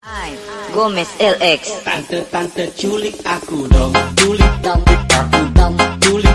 Hai, Gomez LX Tante-tante culik aku dong. Culik dong aku dong. Culik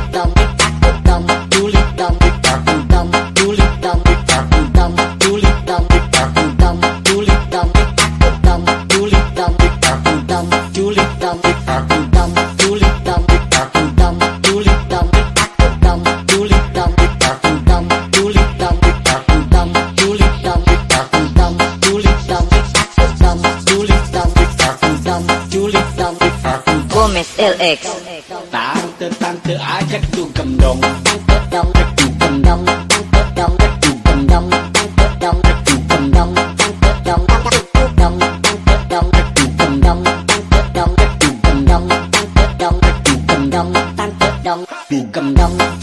ek ta te tan te ajak tu cầm đồng. Đồng tu cầm đồng. Đồng tu cầm đồng. Đồng tu cầm đồng. Đồng đồng đồng tu cầm đồng. Đồng cầm đồng. Đồng cầm đồng. Tan te đồng tu cầm đồng.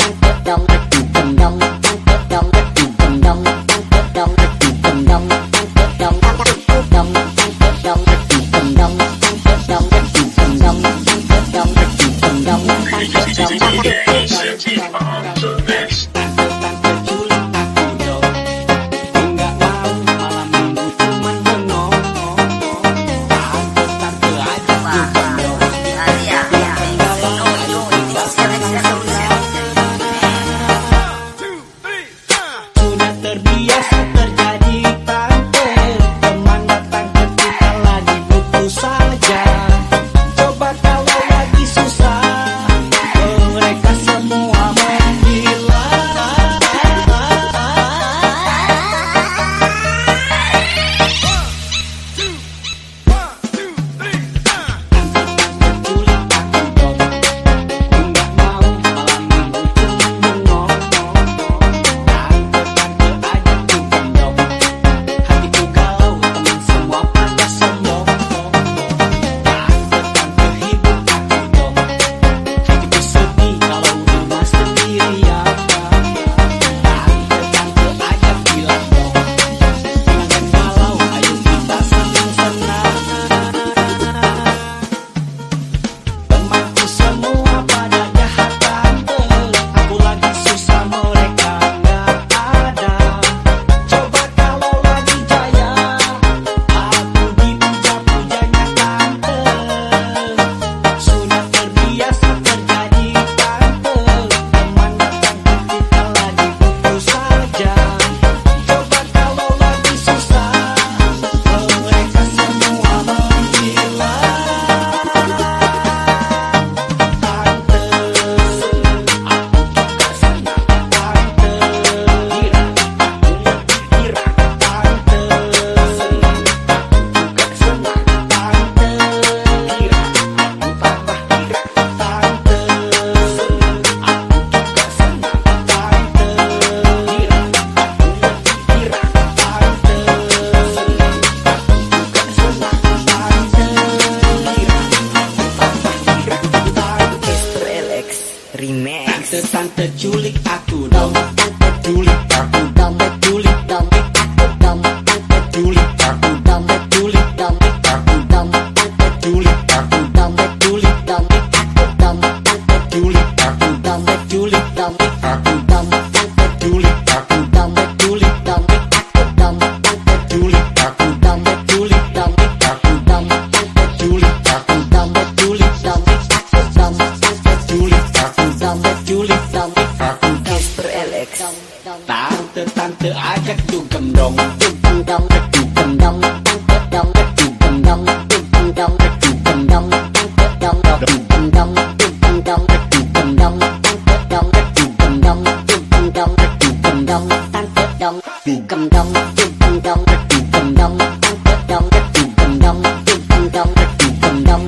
come down chu cầm đông chu come đông chu cầm đông chu come đông chu cầm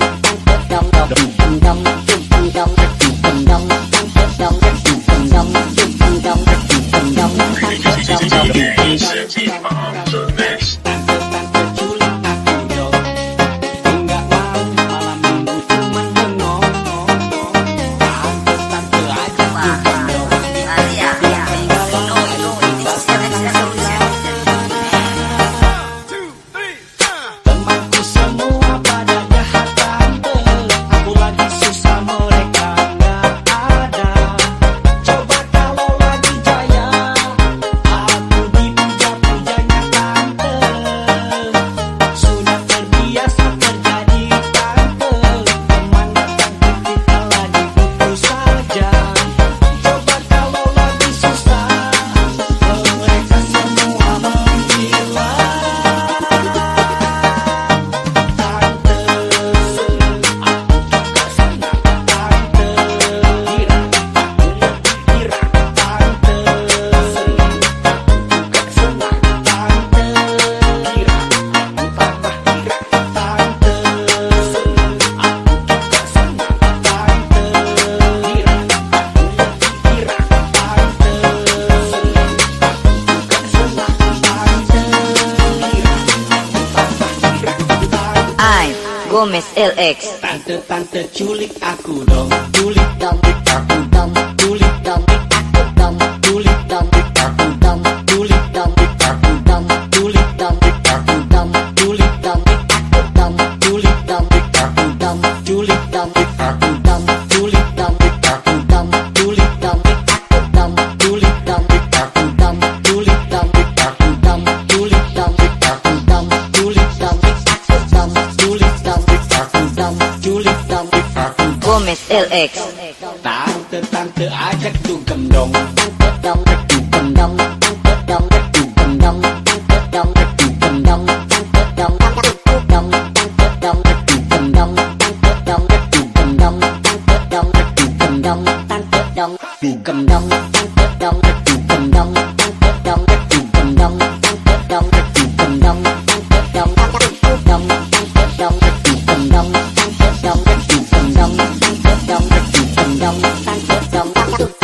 Gomez LX. Tante-tante culik aku dong Culik dong aku dong Culik ẹt tả tơ tan tơ, á chắc tu cầm đồng đồng chắc tu cầm đồng đồng chắc tu cầm đồng đồng chắc tu cầm đồng đồng đồng chắc tu đồng đồng chắc tu cầm đồng đồng chắc tu cầm đồng đồng cầm đồng tan tơ đồng. Tu cầm đồng. por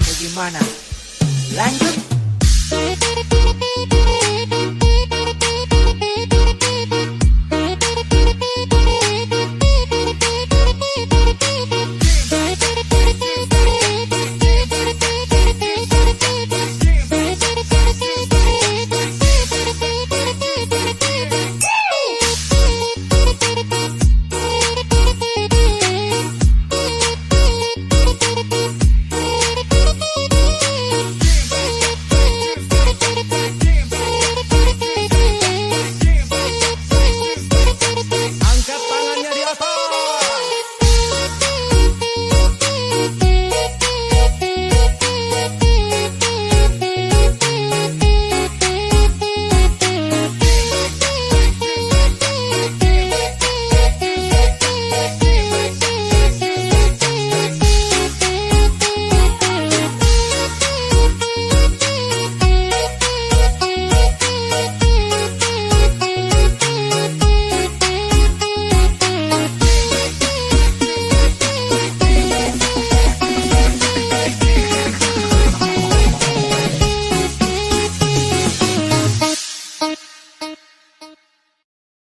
Bagaimana? Lanjut.